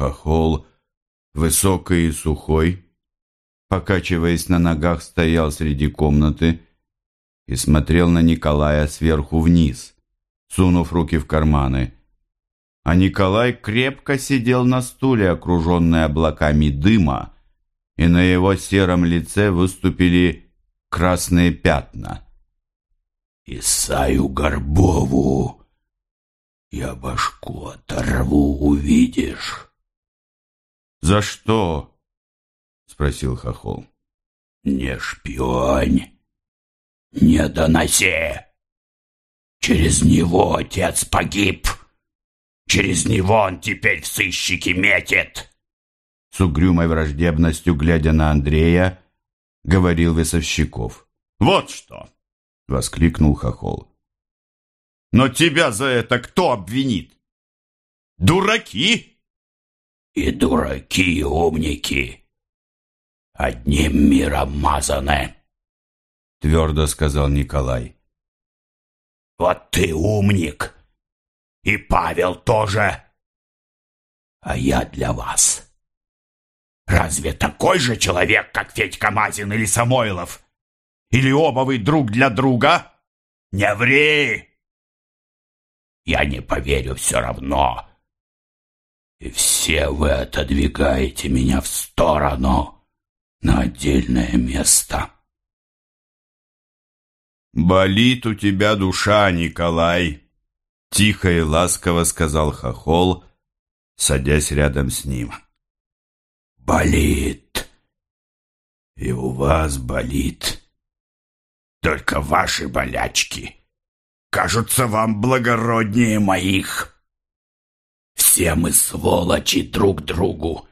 Хохол, высокий и сухой, покачиваясь на ногах, стоял среди комнаты и смотрел на Николая сверху вниз, сунув руки в карманы. А Николай крепко сидел на стуле, окруженный облаками дыма, и на его сером лице выступили красные пятна. «Исаю Горбову я башку оторву, увидишь». «За что?» — спросил Хохол. «Не шпионь, не доноси. Через него отец погиб. Через него он теперь в сыщики метит». С угрюмой враждебностью, глядя на Андрея, говорил Весовщиков. «Вот что!» — воскликнул Хохол. «Но тебя за это кто обвинит? Дураки!» «И дураки, и умники одним миром мазаны!» — твердо сказал Николай. «Вот ты умник, и Павел тоже, а я для вас». Разве такой же человек, как Федька Мазин или Самойлов? Или оба вы друг для друга? Не ври! Я не поверю все равно. И все вы отодвигаете меня в сторону на отдельное место. «Болит у тебя душа, Николай!» Тихо и ласково сказал Хохол, садясь рядом с ним болит. И у вас болит. Только ваши болячки кажутся вам благороднее моих. Все мы сволочи друг другу.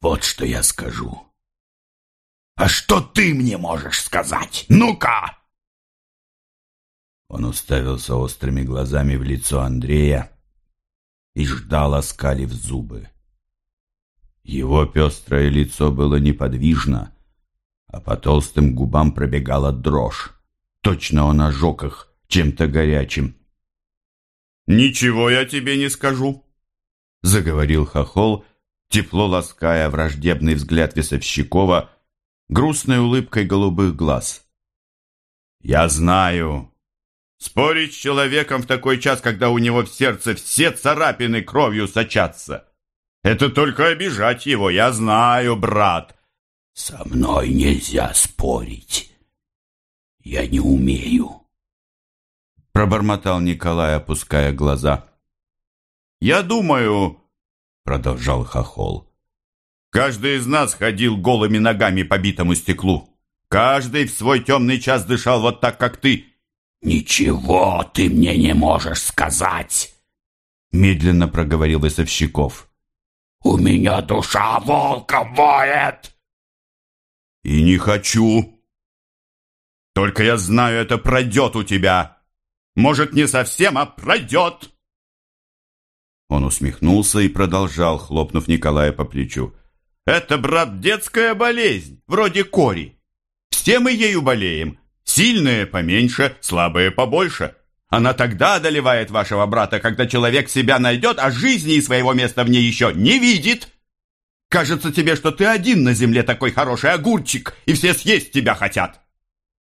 Вот что я скажу. А что ты мне можешь сказать? Ну-ка!» Он уставился острыми глазами в лицо Андрея и ждал, оскалив зубы. Его пестрое лицо было неподвижно, а по толстым губам пробегала дрожь. Точно он ожег их чем-то горячим. «Ничего я тебе не скажу», — заговорил Хохол, тепло лаская враждебный взгляд Весовщикова грустной улыбкой голубых глаз. «Я знаю. Спорить с человеком в такой час, когда у него в сердце все царапины кровью сочатся. Это только обижать его, я знаю, брат. Со мной нельзя спорить. Я не умею. Пробормотал Николай, опуская глаза. Я думаю, продолжал Хохол, каждый из нас ходил голыми ногами по битому стеклу. Каждый в свой темный час дышал вот так, как ты. «Ничего ты мне не можешь сказать!» Медленно проговорил Весовщиков. У меня душа волка воет!» «И не хочу. Только я знаю, это пройдет у тебя. Может, не совсем, а пройдет!» Он усмехнулся и продолжал, хлопнув Николая по плечу. «Это, брат, детская болезнь, вроде кори. Все мы ею болеем. Сильные поменьше, слабые побольше. Она тогда одолевает вашего брата, когда человек себя найдет, а жизни и своего места в ней еще не видит. Кажется тебе, что ты один на земле такой хороший огурчик, и все съесть тебя хотят.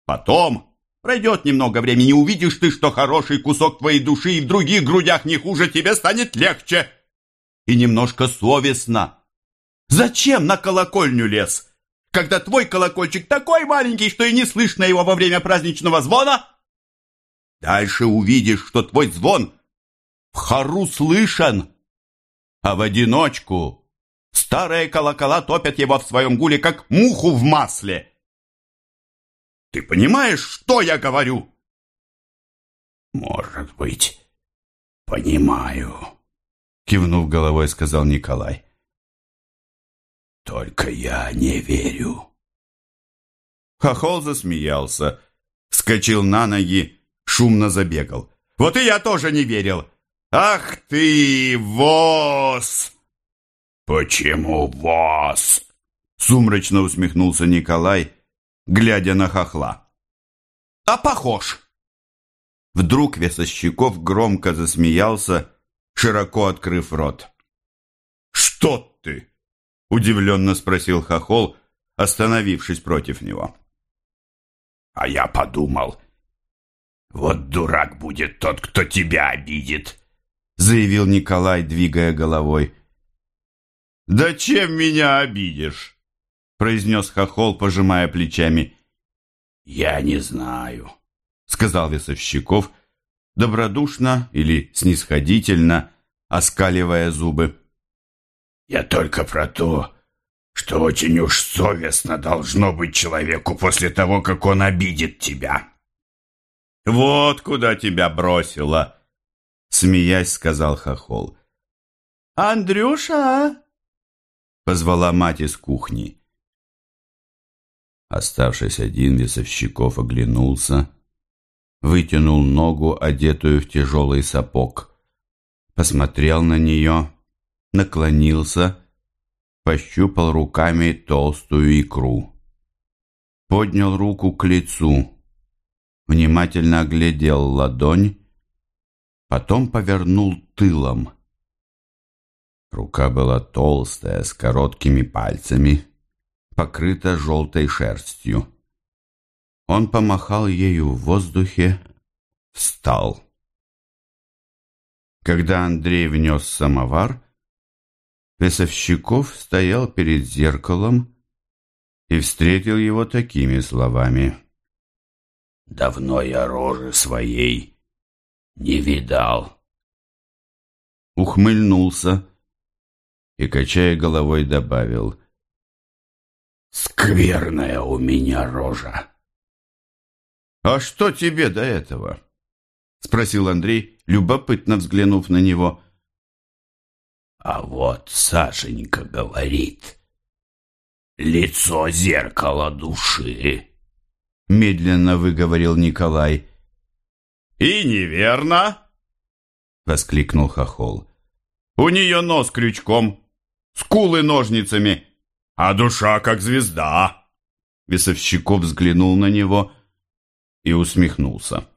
Потом пройдет немного времени, увидишь ты, что хороший кусок твоей души и в других грудях не хуже, тебе станет легче. И немножко совестно. Зачем на колокольню лез, когда твой колокольчик такой маленький, что и не слышно его во время праздничного звона? Дальше увидишь, что твой звон в хору слышен, а в одиночку старые колокола топят его в своем гуле, как муху в масле. Ты понимаешь, что я говорю? Может быть, понимаю, кивнув головой, сказал Николай. Только я не верю. Хохол засмеялся, вскочил на ноги шумно забегал. Вот и я тоже не верил. Ах ты, воз! Почему воз? Сумрачно усмехнулся Николай, глядя на хохла. А похож. Вдруг Весощеков громко засмеялся, широко открыв рот. «Что ты?» — удивленно спросил Хохол, остановившись против него. «А я подумал, вот дурак будет тот, кто тебя обидит», — заявил Николай, двигая головой. «Да чем меня обидишь?» — произнес Хохол, пожимая плечами. «Я не знаю», — сказал Весовщиков, добродушно или снисходительно, оскаливая зубы. «Я только про то, что очень уж совестно должно быть человеку после того, как он обидит тебя». «Вот куда тебя бросило!» — смеясь, сказал Хохол. «Андрюша!» — позвала мать из кухни. Оставшись один, Весовщиков оглянулся, вытянул ногу, одетую в тяжелый сапог, посмотрел на нее, наклонился, пощупал руками толстую икру, поднял руку к лицу, внимательно оглядел ладонь, потом повернул тылом. Рука была толстая, с короткими пальцами, покрыта желтой шерстью. Он помахал ею в воздухе, встал. Когда Андрей внес самовар, Весовщиков стоял перед зеркалом и встретил его такими словами. «Давно я рожи своей не видал». Ухмыльнулся и, качая головой, добавил. «Скверная у меня рожа». «А что тебе до этого?» — спросил Андрей, любопытно взглянув на него. «А вот Сашенька говорит, лицо зеркало души», — медленно выговорил Николай. «И неверно!» — воскликнул Хохол. «У нее нос крючком, скулы ножницами, а душа как звезда!» Весовщиков взглянул на него и усмехнулся.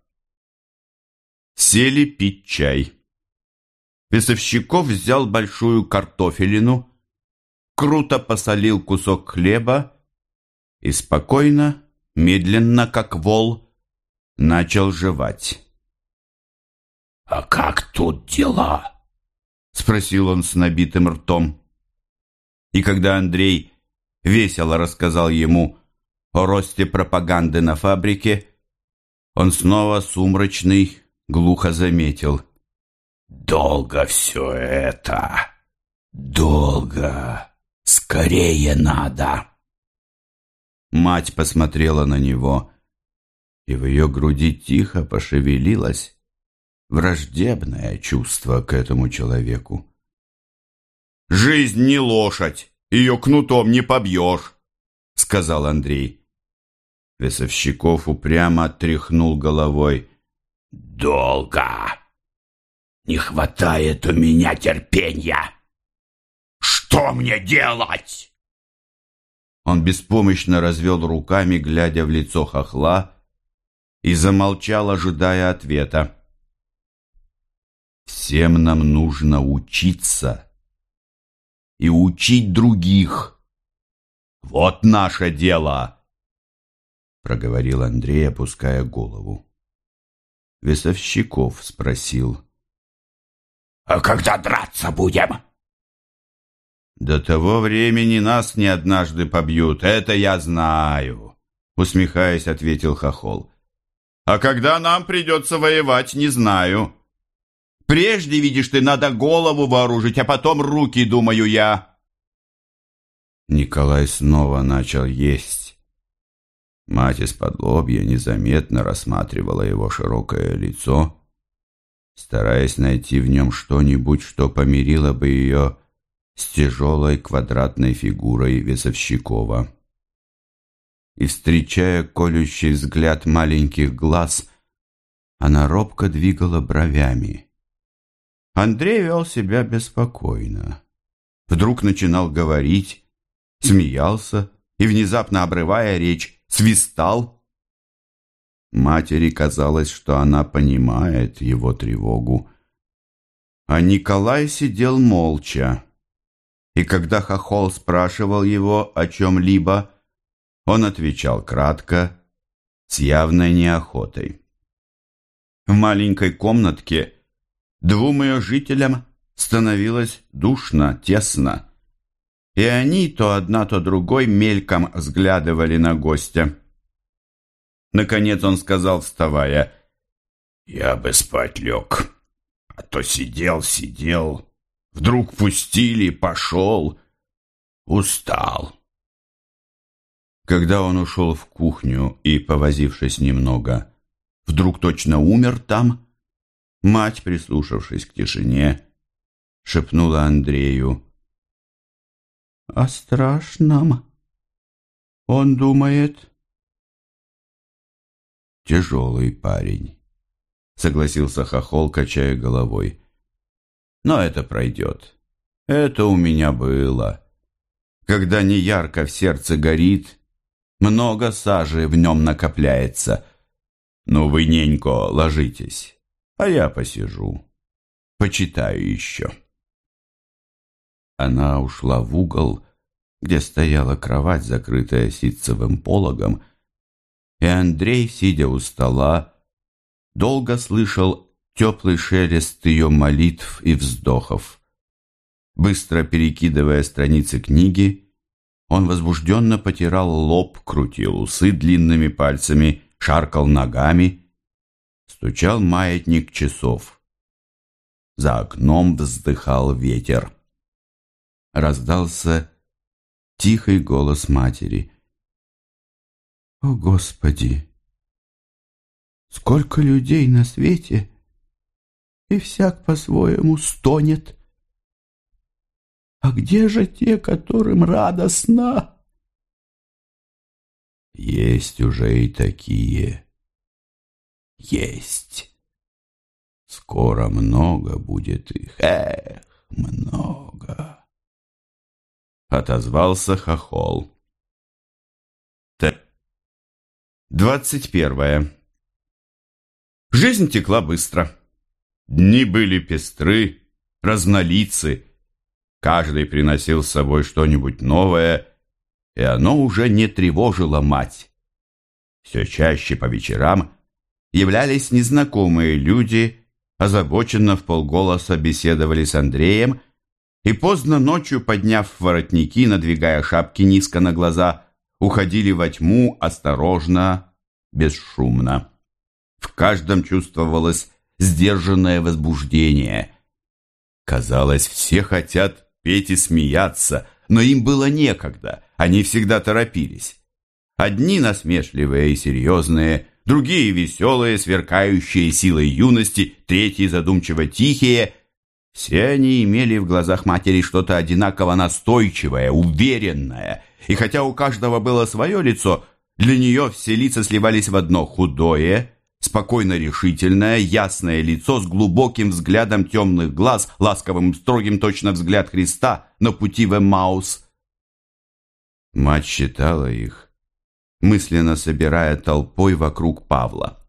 Сели пить чай. Весовщиков взял большую картофелину, круто посолил кусок хлеба и спокойно, медленно, как вол, начал жевать. «А как тут дела?» — спросил он с набитым ртом. И когда Андрей весело рассказал ему о росте пропаганды на фабрике, он снова сумрачный, глухо заметил. «Долго все это! Долго! Скорее надо!» Мать посмотрела на него, и в ее груди тихо пошевелилось враждебное чувство к этому человеку. «Жизнь не лошадь, ее кнутом не побьешь», — сказал Андрей. Весовщиков упрямо тряхнул головой. «Долго! Не хватает у меня терпения! Что мне делать?» Он беспомощно развел руками, глядя в лицо хохла, и замолчал, ожидая ответа. «Всем нам нужно учиться и учить других. Вот наше дело!» проговорил Андрей, опуская голову. Весовщиков спросил. «А когда драться будем?» «До того времени нас не однажды побьют, это я знаю», усмехаясь, ответил Хохол. «А когда нам придется воевать, не знаю. Прежде, видишь ты, надо голову вооружить, а потом руки, думаю я». Николай снова начал есть. Мать из-под лобья незаметно рассматривала его широкое лицо, стараясь найти в нем что-нибудь, что помирило бы ее с тяжелой квадратной фигурой Весовщикова. И, встречая колющий взгляд маленьких глаз, она робко двигала бровями. Андрей вел себя беспокойно. Вдруг начинал говорить, смеялся и, внезапно обрывая речь, свистал. Матери казалось, что она понимает его тревогу. А Николай сидел молча и когда Хохол спрашивал его о чем-либо, он отвечал кратко, с явной неохотой. В маленькой комнатке двум ее жителям становилось душно, тесно, и они то одна, то другой мельком взглядывали на гостя. Наконец он сказал, вставая, «Я бы спать лег, а то сидел, сидел, вдруг пустили, пошел, устал». Когда он ушел в кухню и, повозившись немного, вдруг точно умер там, мать, прислушавшись к тишине, шепнула Андрею. «О страшном. Он думает...» «Тяжелый парень», — согласился Хохол, качая головой. «Но это пройдет. Это у меня было. Когда не ярко в сердце горит, много сажи в нем накопляется. Ну вы, ненько, ложитесь, а я посижу, почитаю еще». Она ушла в угол, где стояла кровать, закрытая ситцевым пологом, и Андрей, сидя у стола, долго слышал теплый шелест ее молитв и вздохов. Быстро перекидывая страницы книги, он возбужденно потирал лоб, крутил усы длинными пальцами, шаркал ногами, стучал маятник часов. За окном вздыхал ветер раздался тихий голос матери. «О, Господи! Сколько людей на свете, и всяк по-своему стонет! А где же те, которым радостно?» «Есть уже и такие. Есть. Скоро много будет их. Эх, много!» отозвался Хохол. Т. Двадцать первое. Жизнь текла быстро. Дни были пестры, разнолицы. Каждый приносил с собой что-нибудь новое, и оно уже не тревожило мать. Все чаще по вечерам являлись незнакомые люди, озабоченно в полголоса беседовали с Андреем и поздно ночью, подняв воротники, надвигая шапки низко на глаза, уходили во тьму осторожно, бесшумно. В каждом чувствовалось сдержанное возбуждение. Казалось, все хотят петь и смеяться, но им было некогда, они всегда торопились. Одни насмешливые и серьезные, другие веселые, сверкающие силой юности, третьи задумчиво тихие – все они имели в глазах матери что-то одинаково настойчивое, уверенное, и хотя у каждого было свое лицо, для нее все лица сливались в одно худое, спокойно решительное, ясное лицо с глубоким взглядом темных глаз, ласковым строгим точно взгляд Христа на пути в Эммаус. Мать считала их, мысленно собирая толпой вокруг Павла.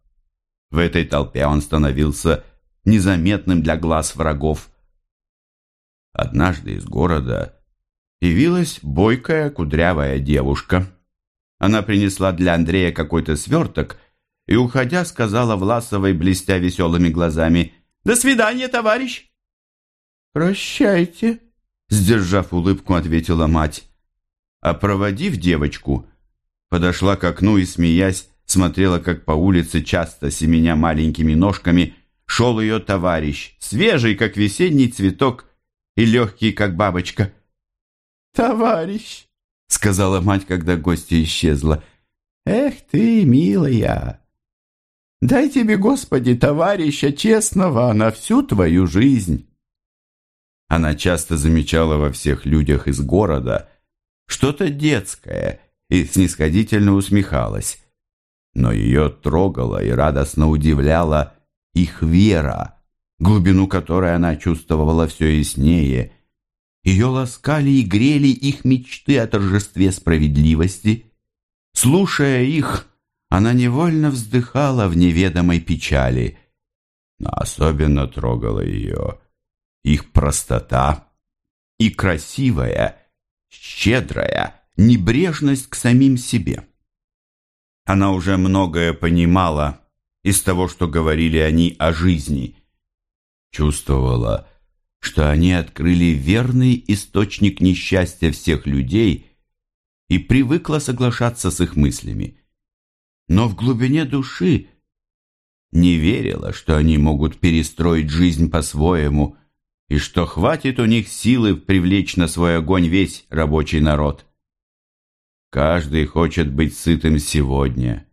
В этой толпе он становился незаметным для глаз врагов. Однажды из города явилась бойкая кудрявая девушка. Она принесла для Андрея какой-то сверток и, уходя, сказала Власовой, блестя веселыми глазами, «До свидания, товарищ!» «Прощайте», — сдержав улыбку, ответила мать. А проводив девочку, подошла к окну и, смеясь, смотрела, как по улице, часто семеня маленькими ножками, шел ее товарищ, свежий, как весенний цветок, и легкий, как бабочка. «Товарищ!» — сказала мать, когда гостья исчезла. «Эх ты, милая! Дай тебе, Господи, товарища честного на всю твою жизнь!» Она часто замечала во всех людях из города что-то детское и снисходительно усмехалась. Но ее трогала и радостно удивляла их вера глубину которой она чувствовала все яснее. Ее ласкали и грели их мечты о торжестве справедливости. Слушая их, она невольно вздыхала в неведомой печали, но особенно трогала ее их простота, и красивая, щедрая небрежность к самим себе. Она уже многое понимала из того, что говорили они о жизни. Чувствовала, что они открыли верный источник несчастья всех людей и привыкла соглашаться с их мыслями. Но в глубине души не верила, что они могут перестроить жизнь по-своему и что хватит у них силы привлечь на свой огонь весь рабочий народ. Каждый хочет быть сытым сегодня.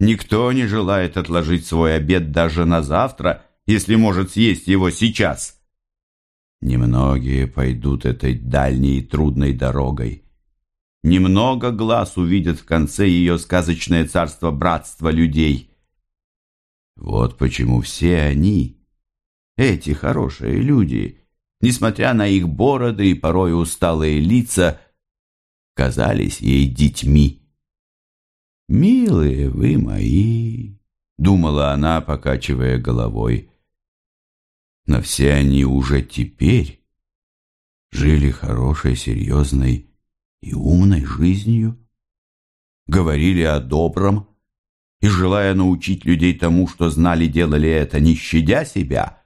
Никто не желает отложить свой обед даже на завтра, если может съесть его сейчас. Немногие пойдут этой дальней и трудной дорогой. Немного глаз увидят в конце ее сказочное царство братства людей. Вот почему все они, эти хорошие люди, несмотря на их бороды и порой усталые лица, казались ей детьми. «Милые вы мои!» — думала она, покачивая головой. Но все они уже теперь жили хорошей, серьезной и умной жизнью, говорили о добром и, желая научить людей тому, что знали, делали это, не щадя себя.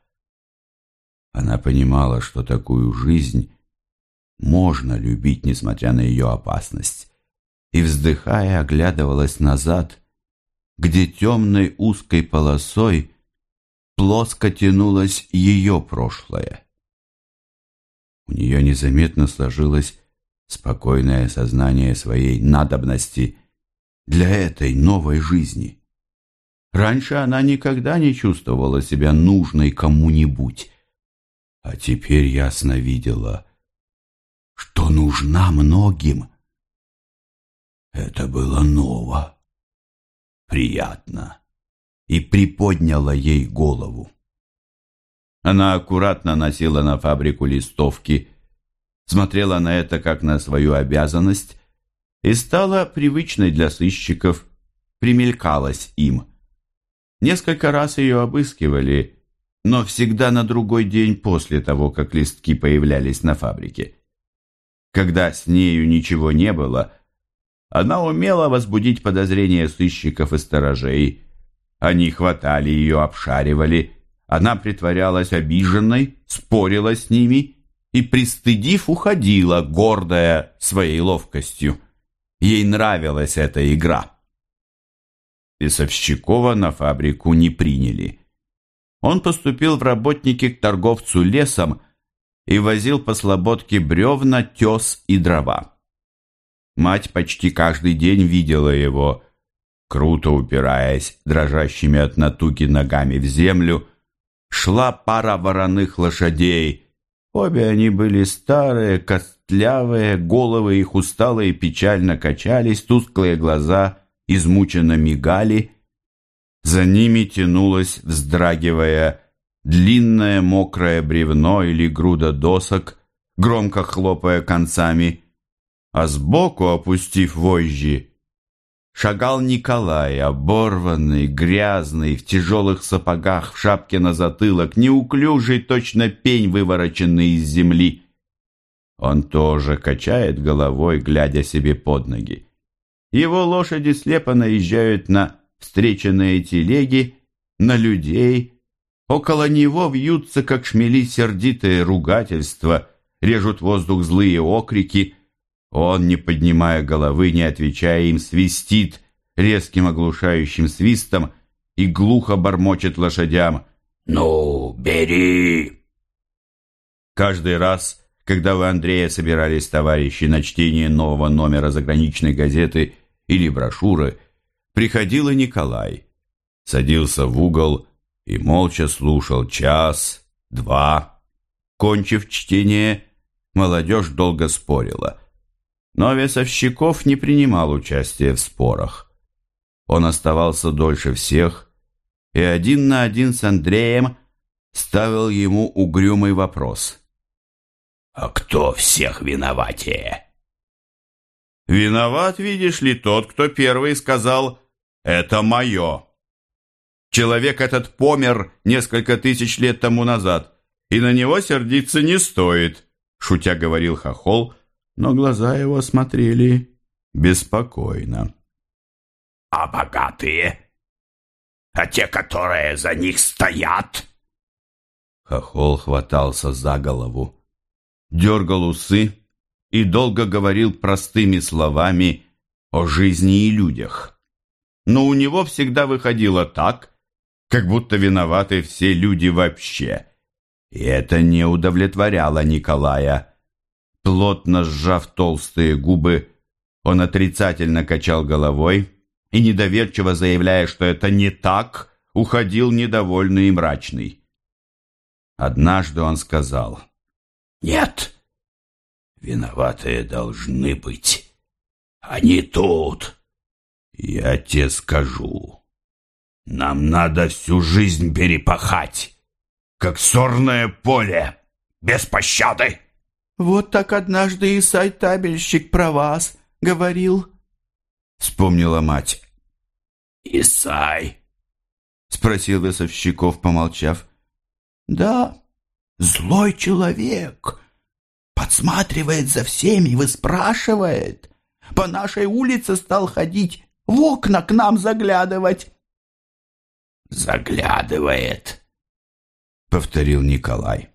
Она понимала, что такую жизнь можно любить, несмотря на ее опасность, и, вздыхая, оглядывалась назад, где темной узкой полосой плоско тянулось ее прошлое. У нее незаметно сложилось спокойное сознание своей надобности для этой новой жизни. Раньше она никогда не чувствовала себя нужной кому-нибудь, а теперь ясно видела — что нужна многим. Это было ново, приятно и приподняло ей голову. Она аккуратно носила на фабрику листовки, смотрела на это как на свою обязанность и стала привычной для сыщиков, примелькалась им. Несколько раз ее обыскивали, но всегда на другой день после того, как листки появлялись на фабрике. Когда с нею ничего не было, она умела возбудить подозрения сыщиков и сторожей. Они хватали ее, обшаривали. Она притворялась обиженной, спорила с ними и, пристыдив, уходила, гордая своей ловкостью. Ей нравилась эта игра. Песовщикова на фабрику не приняли. Он поступил в работники к торговцу лесом, и возил по слободке бревна, тес и дрова. Мать почти каждый день видела его, круто упираясь дрожащими от натуги ногами в землю, шла пара вороных лошадей. Обе они были старые, костлявые, головы их усталые печально качались, тусклые глаза измученно мигали. За ними тянулась, вздрагивая, длинное мокрое бревно или груда досок, громко хлопая концами, а сбоку, опустив вожжи, шагал Николай, оборванный, грязный, в тяжелых сапогах, в шапке на затылок, неуклюжий, точно пень, вывороченный из земли. Он тоже качает головой, глядя себе под ноги. Его лошади слепо наезжают на встреченные телеги, на людей, Около него вьются, как шмели, сердитые ругательства, режут воздух злые окрики. Он, не поднимая головы, не отвечая им, свистит резким оглушающим свистом и глухо бормочет лошадям «Ну, бери!». Каждый раз, когда у Андрея собирались товарищи на чтение нового номера заграничной газеты или брошюры, приходил и Николай, садился в угол и молча слушал час, два. Кончив чтение, молодежь долго спорила. Но Весовщиков не принимал участия в спорах. Он оставался дольше всех и один на один с Андреем ставил ему угрюмый вопрос. «А кто всех виноватее?» «Виноват, видишь ли, тот, кто первый сказал «это мое». Человек этот помер несколько тысяч лет тому назад, и на него сердиться не стоит. шутя говорил Хохол, но глаза его смотрели беспокойно. А богатые? А те, которые за них стоят? Хохол хватался за голову, дергал усы и долго говорил простыми словами о жизни и людях. Но у него всегда выходило так, как будто виноваты все люди вообще. И это не удовлетворяло Николая. Плотно сжав толстые губы, он отрицательно качал головой и, недоверчиво заявляя, что это не так, уходил недовольный и мрачный. Однажды он сказал, «Нет, виноватые должны быть. Они тут. Я тебе скажу, нам надо всю жизнь перепахать, как сорное поле, без пощады». «Вот так однажды Исай-табельщик про вас говорил», — вспомнила мать. «Исай?» — спросил Весовщиков, помолчав. «Да, злой человек. Подсматривает за всеми, выспрашивает. По нашей улице стал ходить, в окна к нам заглядывать». «Заглядывает», — повторил Николай.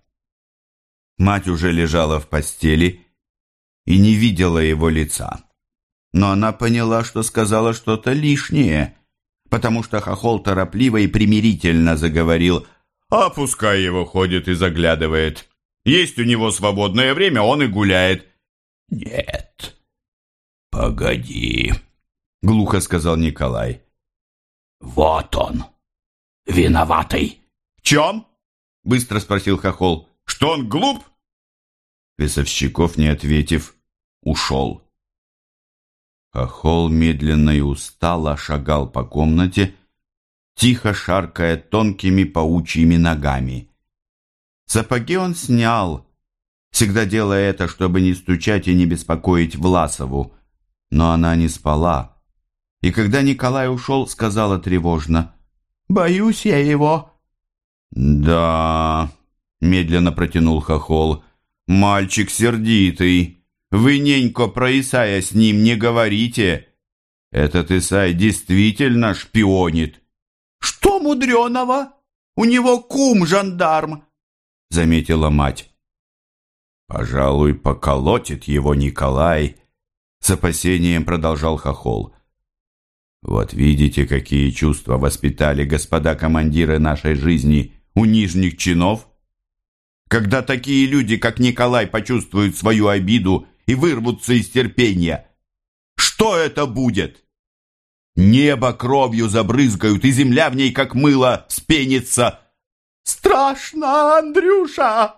Мать уже лежала в постели и не видела его лица. Но она поняла, что сказала что-то лишнее, потому что Хохол торопливо и примирительно заговорил «А пускай его ходит и заглядывает. Есть у него свободное время, он и гуляет». «Нет, погоди», — глухо сказал Николай. «Вот он, виноватый». «В чем?» — быстро спросил Хохол. «Что он глуп?» Весовщиков, не ответив, ушел. Хохол медленно и устало шагал по комнате, тихо шаркая тонкими паучьими ногами. Сапоги он снял, всегда делая это, чтобы не стучать и не беспокоить Власову, но она не спала. И когда Николай ушел, сказала тревожно, «Боюсь я его». «Да», — медленно протянул Хохол, «Мальчик сердитый. Вы, ненько, про Исая с ним не говорите. Этот Исай действительно шпионит». «Что мудреного? У него кум жандарм», — заметила мать. «Пожалуй, поколотит его Николай», — с опасением продолжал Хохол. «Вот видите, какие чувства воспитали господа командиры нашей жизни у нижних чинов?» когда такие люди, как Николай, почувствуют свою обиду и вырвутся из терпения? Что это будет? Небо кровью забрызгают, и земля в ней, как мыло, спенится. «Страшно, Андрюша!»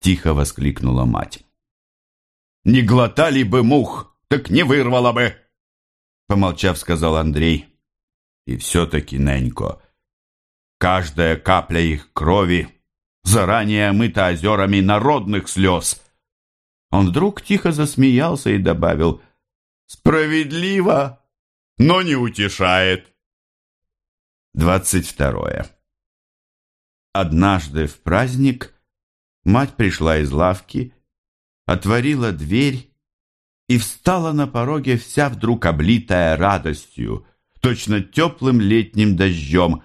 Тихо воскликнула мать. «Не глотали бы мух, так не вырвало бы!» Помолчав, сказал Андрей. «И все-таки, Ненько, каждая капля их крови заранее омыта озерами народных слез. Он вдруг тихо засмеялся и добавил «Справедливо, но не утешает». Двадцать второе. Однажды в праздник мать пришла из лавки, отворила дверь и встала на пороге вся вдруг облитая радостью, точно теплым летним дождем.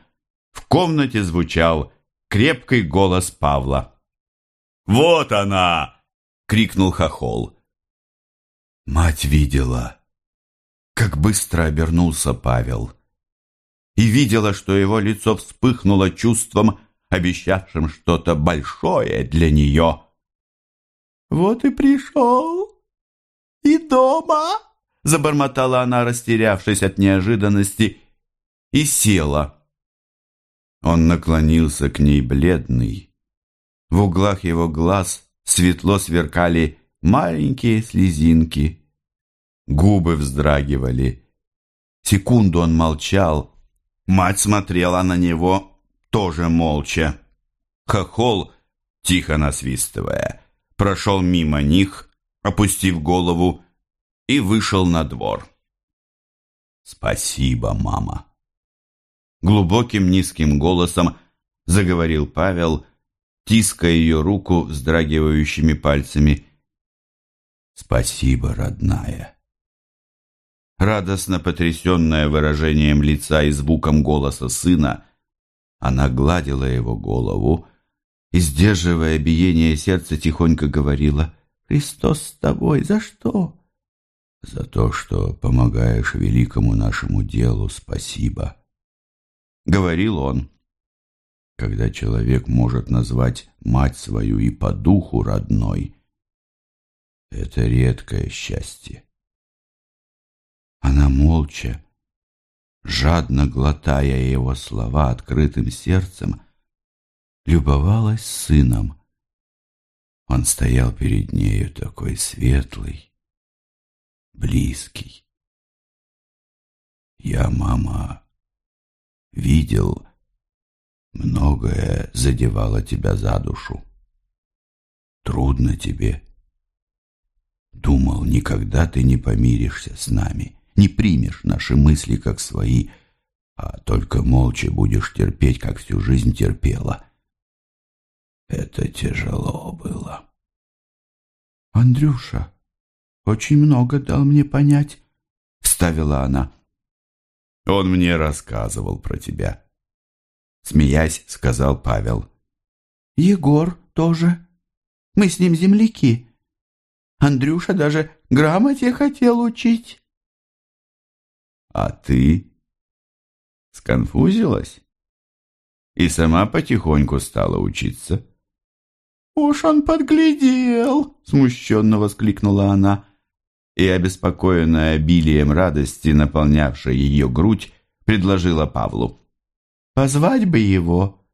В комнате звучал крепкий голос Павла. «Вот она!» — крикнул Хохол. Мать видела, как быстро обернулся Павел, и видела, что его лицо вспыхнуло чувством, обещавшим что-то большое для нее. «Вот и пришел! И дома!» — забормотала она, растерявшись от неожиданности, и села. Он наклонился к ней бледный. В углах его глаз светло сверкали маленькие слезинки. Губы вздрагивали. Секунду он молчал. Мать смотрела на него тоже молча. Хохол, тихо насвистывая, прошел мимо них, опустив голову, и вышел на двор. «Спасибо, мама!» глубоким низким голосом заговорил Павел тиская ее руку вздрагивающими пальцами. «Спасибо, родная!» Радостно потрясенная выражением лица и звуком голоса сына, она гладила его голову и, сдерживая биение сердца, тихонько говорила «Христос с тобой, за что?» «За то, что помогаешь великому нашему делу, спасибо», — говорил он. Когда человек может назвать мать свою и по духу родной, это редкое счастье. Она молча, жадно глотая его слова открытым сердцем, любовалась сыном. Он стоял перед нею такой светлый, близкий. Я, мама, видел, многое задевало тебя за душу. Трудно тебе. Думал, никогда ты не помиришься с нами, не примешь наши мысли как свои, а только молча будешь терпеть, как всю жизнь терпела. Это тяжело было. «Андрюша очень много дал мне понять», — вставила она. «Он мне рассказывал про тебя», — смеясь, сказал Павел. «Егор тоже. Мы с ним земляки. Андрюша даже грамоте хотел учить». «А ты?» Сконфузилась? И сама потихоньку стала учиться?» «Уж он подглядел!» — смущенно воскликнула она. И, обеспокоенная обилием радости, наполнявшей ее грудь, предложила Павлу. «Позвать бы его.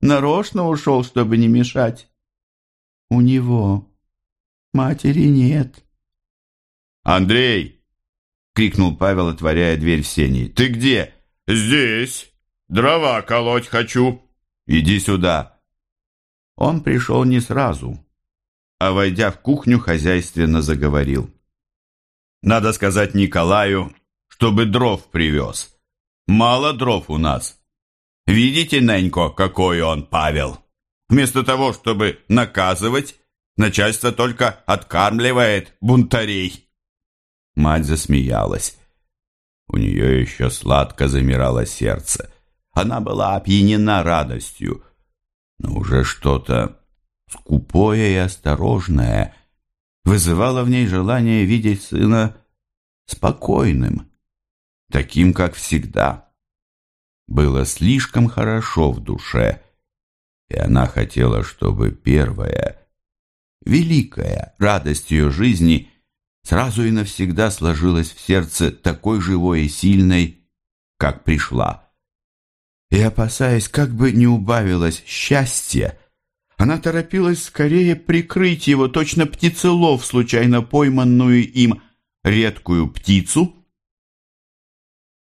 Нарочно ушел, чтобы не мешать. У него матери нет». «Андрей!» — крикнул Павел, отворяя дверь в сени. «Ты где?» «Здесь. Дрова колоть хочу». «Иди сюда». Он пришел не сразу, а, войдя в кухню, хозяйственно заговорил. «Надо сказать Николаю, чтобы дров привез. Мало дров у нас. Видите, Ненько, какой он, Павел? Вместо того, чтобы наказывать, начальство только откармливает бунтарей». Мать засмеялась. У нее еще сладко замирало сердце. Она была опьянена радостью но уже что-то скупое и осторожное вызывало в ней желание видеть сына спокойным, таким, как всегда. Было слишком хорошо в душе, и она хотела, чтобы первая, великая радость ее жизни сразу и навсегда сложилась в сердце такой живой и сильной, как пришла и, опасаясь, как бы не убавилось счастье, она торопилась скорее прикрыть его, точно птицелов, случайно пойманную им редкую птицу.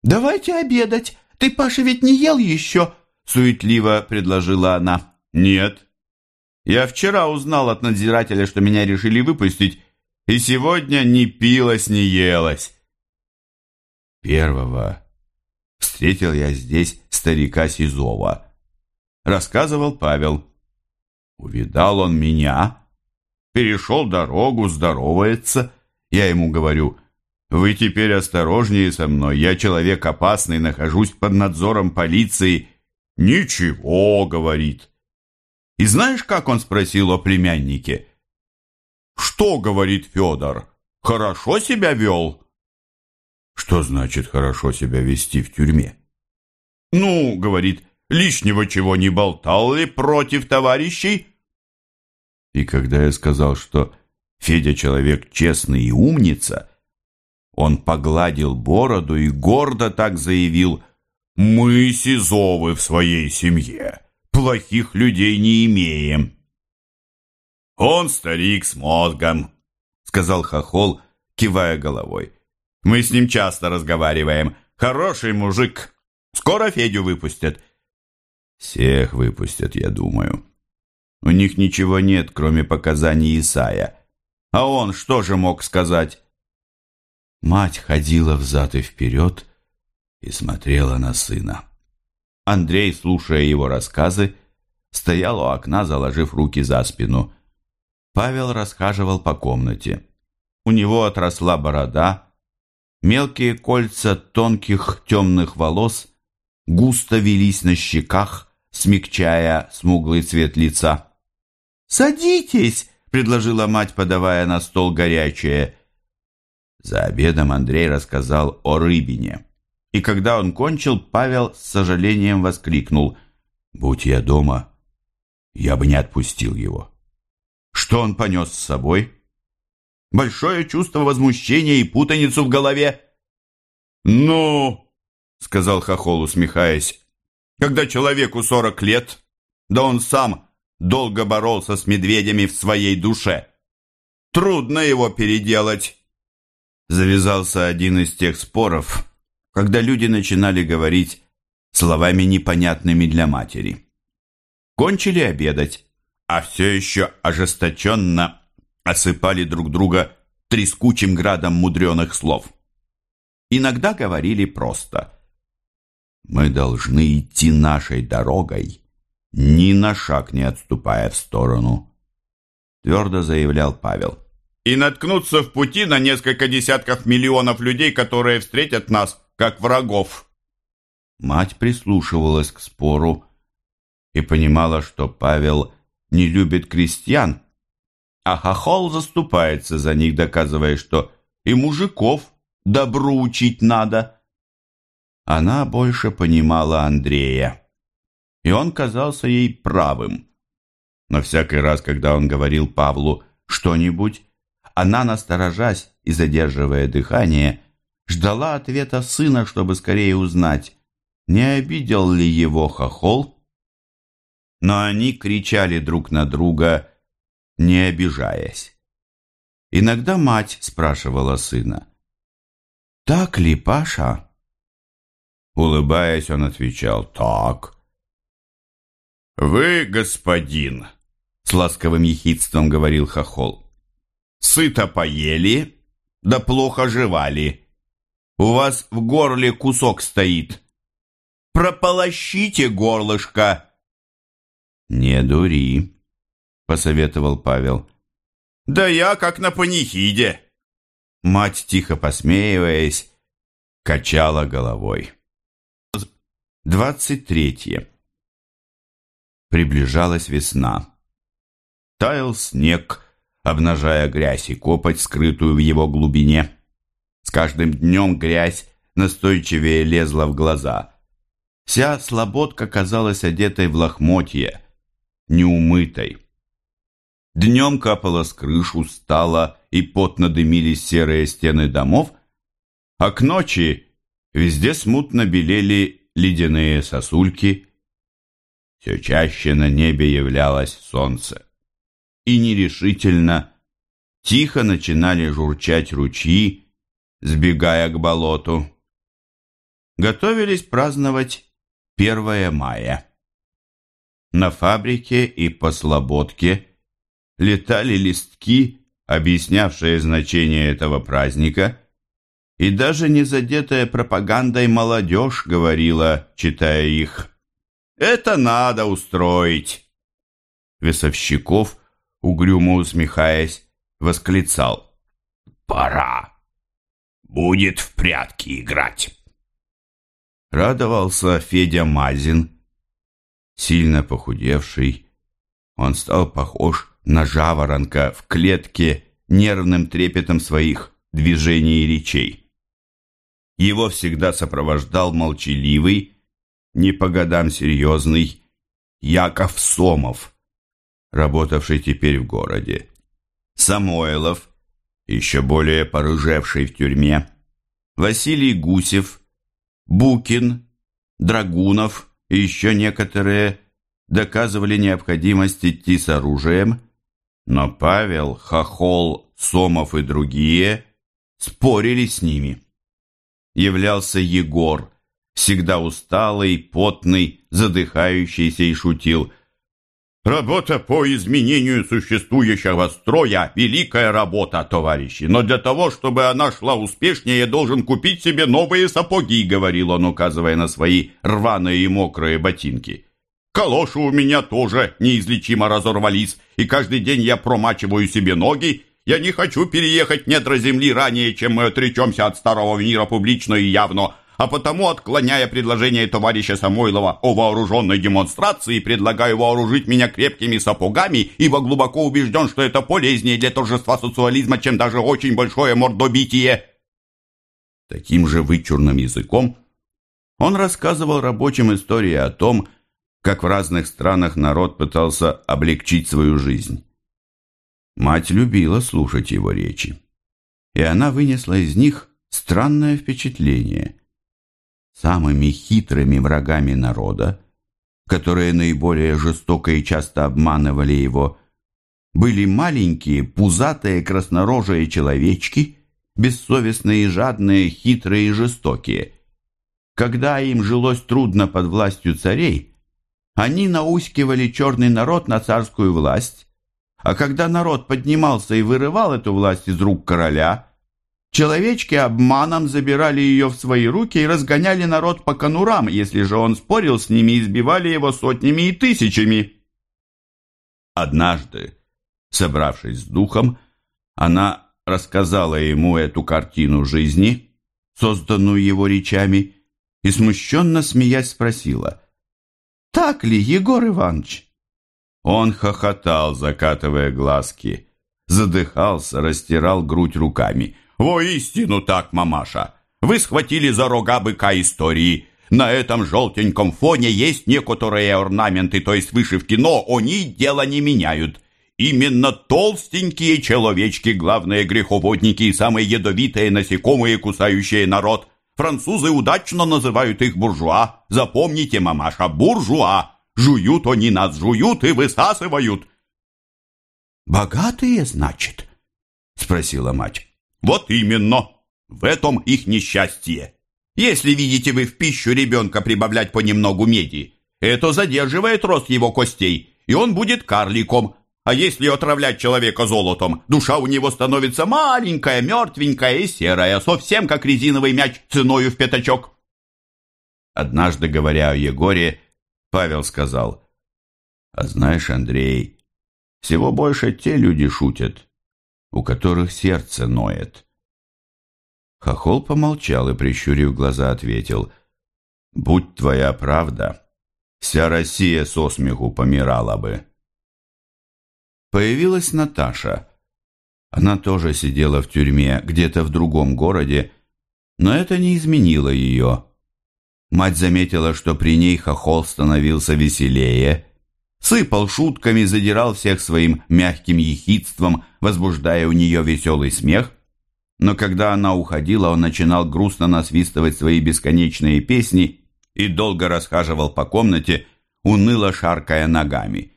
«Давайте обедать! Ты, Паша, ведь не ел еще?» — суетливо предложила она. «Нет. Я вчера узнал от надзирателя, что меня решили выпустить, и сегодня не пилась, не елась». Первого встретил я здесь старика Сизова. Рассказывал Павел. Увидал он меня, перешел дорогу, здоровается. Я ему говорю, вы теперь осторожнее со мной, я человек опасный, нахожусь под надзором полиции. Ничего, говорит. И знаешь, как он спросил о племяннике? Что, говорит Федор, хорошо себя вел? Что значит хорошо себя вести в тюрьме? Ну, говорит, лишнего чего не болтал ли против товарищей? И когда я сказал, что Федя человек честный и умница, он погладил бороду и гордо так заявил, «Мы Сизовы в своей семье, плохих людей не имеем». «Он старик с мозгом», — сказал Хохол, кивая головой. Мы с ним часто разговариваем. Хороший мужик. Скоро Федю выпустят. Всех выпустят, я думаю. У них ничего нет, кроме показаний Исая. А он что же мог сказать? Мать ходила взад и вперед и смотрела на сына. Андрей, слушая его рассказы, стоял у окна, заложив руки за спину. Павел расхаживал по комнате. У него отросла борода, мелкие кольца тонких темных волос густо велись на щеках, смягчая смуглый цвет лица. «Садитесь!» — предложила мать, подавая на стол горячее. За обедом Андрей рассказал о рыбине. И когда он кончил, Павел с сожалением воскликнул. «Будь я дома, я бы не отпустил его». Что он понес с собой? Большое чувство возмущения и путаницу в голове. «Ну!» — сказал Хохол, усмехаясь. «Когда человеку сорок лет, да он сам долго боролся с медведями в своей душе. Трудно его переделать». Завязался один из тех споров, когда люди начинали говорить словами непонятными для матери. Кончили обедать, а все еще ожесточенно осыпали друг друга трескучим градом мудреных слов. Иногда говорили просто «Мы должны идти нашей дорогой, ни на шаг не отступая в сторону», твердо заявлял Павел. «И наткнуться в пути на несколько десятков миллионов людей, которые встретят нас, как врагов». Мать прислушивалась к спору и понимала, что Павел не любит крестьян, а Хохол заступается за них, доказывая, что и мужиков добру учить надо. Она больше понимала Андрея, и он казался ей правым. Но всякий раз, когда он говорил Павлу что-нибудь, она, насторожась и задерживая дыхание, ждала ответа сына, чтобы скорее узнать, не обидел ли его хохол. Но они кричали друг на друга, не обижаясь. Иногда мать спрашивала сына, «Так ли, Паша?» Улыбаясь, он отвечал, «Так». «Вы, господин», — с ласковым ехидством говорил Хохол, «сыто поели, да плохо жевали. У вас в горле кусок стоит. Прополощите горлышко». «Не дури», посоветовал Павел. «Да я как на панихиде!» Мать, тихо посмеиваясь, качала головой. Двадцать третье. Приближалась весна. Таял снег, обнажая грязь и копоть, скрытую в его глубине. С каждым днем грязь настойчивее лезла в глаза. Вся слободка казалась одетой в лохмотье, неумытой. Днем капало с крыш, устало, и потно дымились серые стены домов, а к ночи везде смутно белели ледяные сосульки. Все чаще на небе являлось солнце. И нерешительно, тихо начинали журчать ручьи, сбегая к болоту. Готовились праздновать 1 мая. На фабрике и по слободке – летали листки, объяснявшие значение этого праздника, и даже не задетая пропагандой молодежь говорила, читая их, «Это надо устроить!» Весовщиков, угрюмо усмехаясь, восклицал, «Пора! Будет в прятки играть!» Радовался Федя Мазин, сильно похудевший. Он стал похож на жаворонка в клетке нервным трепетом своих движений и речей. Его всегда сопровождал молчаливый, не по годам серьезный, Яков Сомов, работавший теперь в городе. Самойлов, еще более порыжевший в тюрьме, Василий Гусев, Букин, Драгунов и еще некоторые доказывали необходимость идти с оружием но Павел, Хохол, Сомов и другие спорили с ними. Являлся Егор, всегда усталый, потный, задыхающийся и шутил. «Работа по изменению существующего строя – великая работа, товарищи, но для того, чтобы она шла успешнее, я должен купить себе новые сапоги», – говорил он, указывая на свои рваные и мокрые ботинки. Калоши у меня тоже неизлечимо разорвались, и каждый день я промачиваю себе ноги. Я не хочу переехать недра земли ранее, чем мы отречемся от старого мира публично и явно, а потому, отклоняя предложение товарища Самойлова о вооруженной демонстрации, предлагаю вооружить меня крепкими сапогами, ибо глубоко убежден, что это полезнее для торжества социализма, чем даже очень большое мордобитие. Таким же вычурным языком он рассказывал рабочим истории о том, как в разных странах народ пытался облегчить свою жизнь. Мать любила слушать его речи, и она вынесла из них странное впечатление – самыми хитрыми врагами народа, которые наиболее жестоко и часто обманывали его, были маленькие, пузатые, краснорожие человечки, бессовестные жадные, хитрые и жестокие. Когда им жилось трудно под властью царей, они наускивали черный народ на царскую власть, а когда народ поднимался и вырывал эту власть из рук короля – Человечки обманом забирали ее в свои руки и разгоняли народ по конурам, если же он спорил с ними, избивали его сотнями и тысячами. Однажды, собравшись с духом, она рассказала ему эту картину жизни, созданную его речами, и смущенно смеясь спросила, «Так ли, Егор Иванович?» Он хохотал, закатывая глазки, задыхался, растирал грудь руками – «Воистину так, мамаша! Вы схватили за рога быка истории. На этом желтеньком фоне есть некоторые орнаменты, то есть вышивки, но они дело не меняют. Именно толстенькие человечки, главные греховодники и самые ядовитые насекомые, кусающие народ. Французы удачно называют их буржуа. Запомните, мамаша, буржуа. Жуют они нас, жуют и высасывают». «Богатые, значит?» — спросила мать. Вот именно. В этом их несчастье. Если видите вы в пищу ребенка прибавлять понемногу меди, это задерживает рост его костей, и он будет карликом. А если отравлять человека золотом, душа у него становится маленькая, мертвенькая и серая, совсем как резиновый мяч ценою в пятачок. Однажды, говоря о Егоре, Павел сказал, «А знаешь, Андрей, всего больше те люди шутят, у которых сердце ноет. Хохол помолчал и, прищурив глаза, ответил, «Будь твоя правда, вся Россия со смеху помирала бы». Появилась Наташа. Она тоже сидела в тюрьме, где-то в другом городе, но это не изменило ее. Мать заметила, что при ней хохол становился веселее, сыпал шутками, задирал всех своим мягким ехидством, возбуждая у нее веселый смех, но когда она уходила, он начинал грустно насвистывать свои бесконечные песни и долго расхаживал по комнате, уныло шаркая ногами.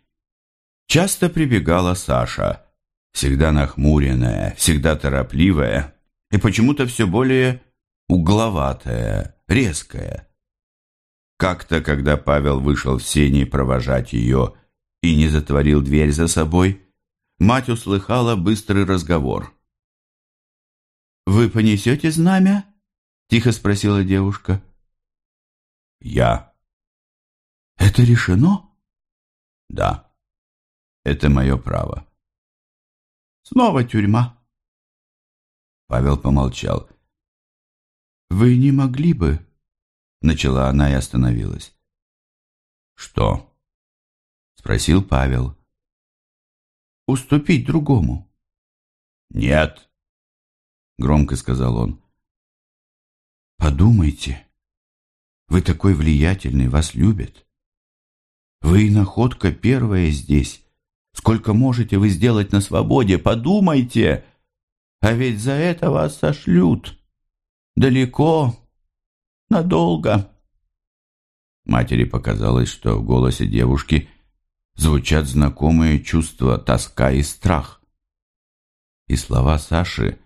Часто прибегала Саша, всегда нахмуренная, всегда торопливая и почему-то все более угловатая, резкая. Как-то, когда Павел вышел в сени провожать ее и не затворил дверь за собой, мать услыхала быстрый разговор. «Вы понесете знамя?» — тихо спросила девушка. «Я». «Это решено?» «Да, это мое право». «Снова тюрьма». Павел помолчал. «Вы не могли бы...» — начала она и остановилась. «Что?» — спросил Павел. «Уступить другому». «Нет», — громко сказал он. «Подумайте, вы такой влиятельный, вас любят. Вы находка первая здесь. Сколько можете вы сделать на свободе, подумайте. А ведь за это вас сошлют. Далеко, надолго. Матери показалось, что в голосе девушки звучат знакомые чувства тоска и страх. И слова Саши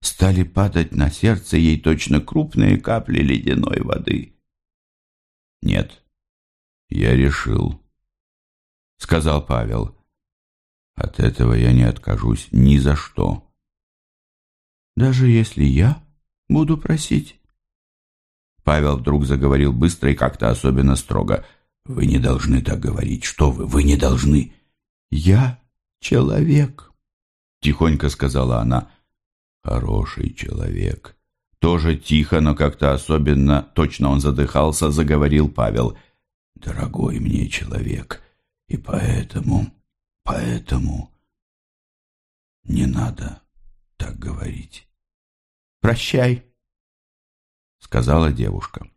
стали падать на сердце ей точно крупные капли ледяной воды. «Нет, я решил», — сказал Павел. «От этого я не откажусь ни за что». «Даже если я буду просить?» Павел вдруг заговорил быстро и как-то особенно строго. Вы не должны так говорить. Что вы? Вы не должны. Я человек, тихонько сказала она. Хороший человек. Тоже тихо, но как-то особенно, точно он задыхался, заговорил Павел. Дорогой мне человек, и поэтому, поэтому не надо так говорить. Прощай, сказала девушка.